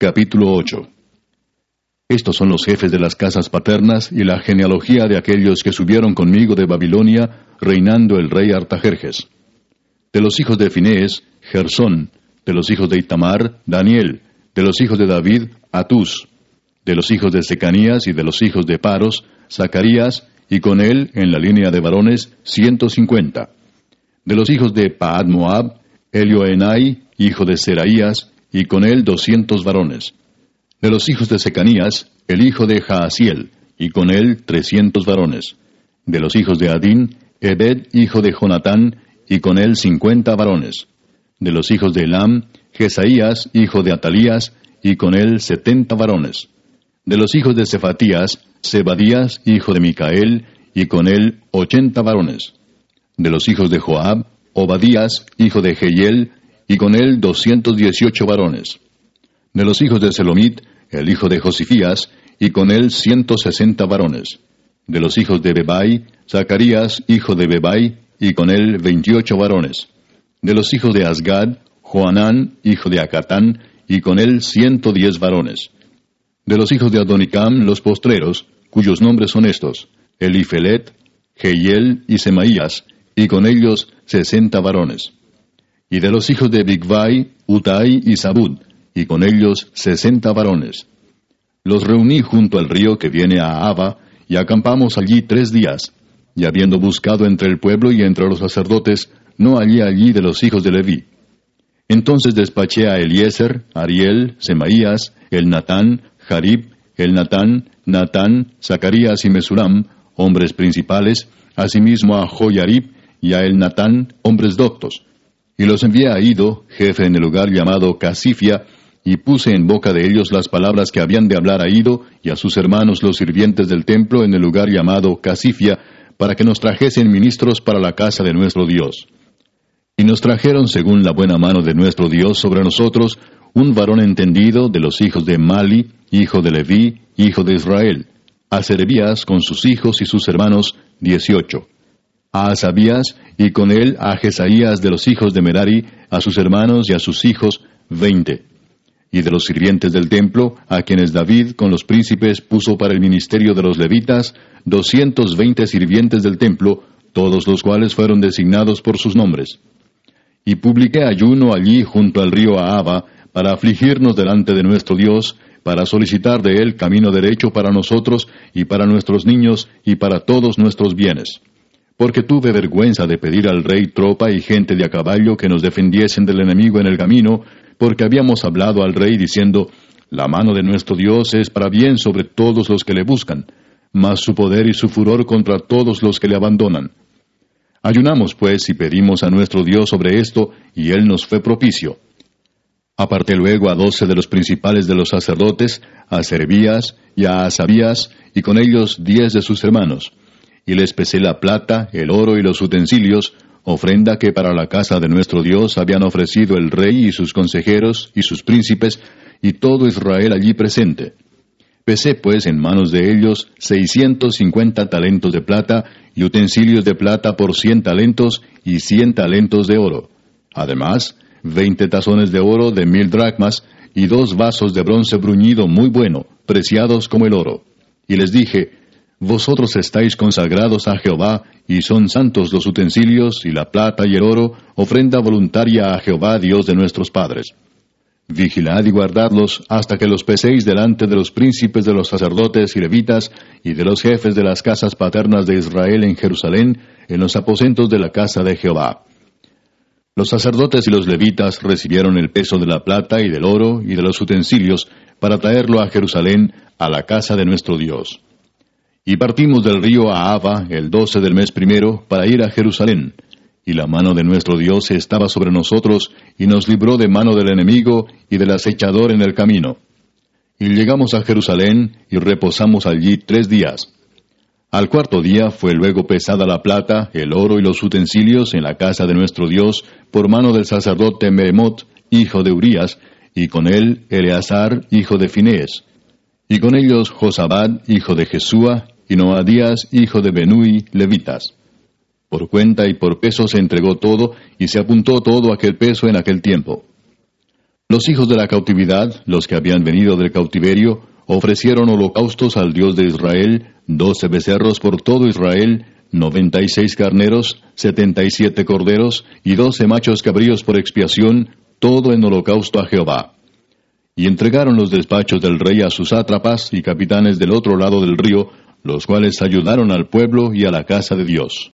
Capítulo 8 Estos son los jefes de las casas paternas y la genealogía de aquellos que subieron conmigo de Babilonia, reinando el rey Artajerjes. De los hijos de Finés, Gersón, de los hijos de Itamar, Daniel, de los hijos de David, Atús, de los hijos de Secanías y de los hijos de Paros, Zacarías, y con él, en la línea de varones, ciento cincuenta. De los hijos de Paad Moab, Elioenai, hijo de Seraías, y con él doscientos varones. De los hijos de Secanías, el hijo de Jaasiel, y con él trescientos varones. De los hijos de Adín, Ebed, hijo de Jonatán, y con él cincuenta varones. De los hijos de Elam, Jesaías, hijo de Atalías, y con él setenta varones. De los hijos de Cefatías, Zebadías, hijo de Micael, y con él ochenta varones. De los hijos de Joab, Obadías, hijo de Jehiel, y con él doscientos dieciocho varones. De los hijos de Selomit, el hijo de Josifías, y con él ciento sesenta varones. De los hijos de Bebai, Zacarías, hijo de Bebai, y con él veintiocho varones. De los hijos de Asgad, Joanán, hijo de Acatán, y con él ciento diez varones. De los hijos de Adonicam, los postreros, cuyos nombres son estos, Elifelet, Jehiel y Semaías, y con ellos sesenta varones. Y de los hijos de Bigvai, Utai y Sabud, y con ellos sesenta varones. Los reuní junto al río que viene a Aba, y acampamos allí tres días, y habiendo buscado entre el pueblo y entre los sacerdotes, no hallé allí de los hijos de Leví. Entonces despaché a Eliezer, Ariel, Semaías, el Natán, Jarib, el Natán, Natán, Zacarías y Mesulam, hombres principales, asimismo a Joyarib y a el Natán, hombres doctos. Y los envié a Ido, jefe en el lugar llamado Casifia, y puse en boca de ellos las palabras que habían de hablar a Ido y a sus hermanos los sirvientes del templo en el lugar llamado Casifia, para que nos trajesen ministros para la casa de nuestro Dios. Y nos trajeron según la buena mano de nuestro Dios sobre nosotros un varón entendido de los hijos de Mali, hijo de Leví, hijo de Israel, a Serebías con sus hijos y sus hermanos, dieciocho, a Asabías y con él a Jesaías de los hijos de Merari, a sus hermanos y a sus hijos, veinte, y de los sirvientes del templo, a quienes David con los príncipes puso para el ministerio de los levitas, doscientos veinte sirvientes del templo, todos los cuales fueron designados por sus nombres. Y publiqué ayuno allí junto al río Ahaba, para afligirnos delante de nuestro Dios, para solicitar de Él camino derecho para nosotros y para nuestros niños y para todos nuestros bienes. Porque tuve vergüenza de pedir al rey tropa y gente de a caballo que nos defendiesen del enemigo en el camino, porque habíamos hablado al rey diciendo, La mano de nuestro Dios es para bien sobre todos los que le buscan, mas su poder y su furor contra todos los que le abandonan. Ayunamos pues y pedimos a nuestro Dios sobre esto, y Él nos fue propicio. Aparté luego a doce de los principales de los sacerdotes, a Servías y a Asabías, y con ellos diez de sus hermanos. Y les pesé la plata, el oro y los utensilios, ofrenda que para la casa de nuestro Dios habían ofrecido el rey y sus consejeros y sus príncipes, y todo Israel allí presente. Pesé pues en manos de ellos seiscientos cincuenta talentos de plata y utensilios de plata por cien talentos y cien talentos de oro. Además, veinte tazones de oro de mil dracmas y dos vasos de bronce bruñido muy bueno, preciados como el oro. Y les dije, Vosotros estáis consagrados a Jehová, y son santos los utensilios, y la plata y el oro, ofrenda voluntaria a Jehová, Dios de nuestros padres. Vigilad y guardadlos hasta que los peséis delante de los príncipes de los sacerdotes y levitas y de los jefes de las casas paternas de Israel en Jerusalén, en los aposentos de la casa de Jehová. Los sacerdotes y los levitas recibieron el peso de la plata y del oro y de los utensilios para traerlo a Jerusalén, a la casa de nuestro Dios. Y partimos del río Ahava el doce del mes primero para ir a Jerusalén y la mano de nuestro Dios estaba sobre nosotros, y nos libró de mano del enemigo y del acechador en el camino. Y llegamos a Jerusalén y reposamos allí tres días. Al cuarto día fue luego pesada la plata, el oro y los utensilios en la casa de nuestro Dios por mano del sacerdote Meremot, hijo de Urías, y con él Eleazar, hijo de Finés, y con ellos Josabad, hijo de Jesúa, y Noadías, hijo de Benui, levitas. Por cuenta y por peso se entregó todo, y se apuntó todo aquel peso en aquel tiempo. Los hijos de la cautividad, los que habían venido del cautiverio, ofrecieron holocaustos al Dios de Israel, doce becerros por todo Israel, noventa y seis carneros, setenta y siete corderos, y doce machos cabríos por expiación, todo en holocausto a Jehová. Y entregaron los despachos del rey a sus sátrapas y capitanes del otro lado del río, los cuales ayudaron al pueblo y a la casa de Dios.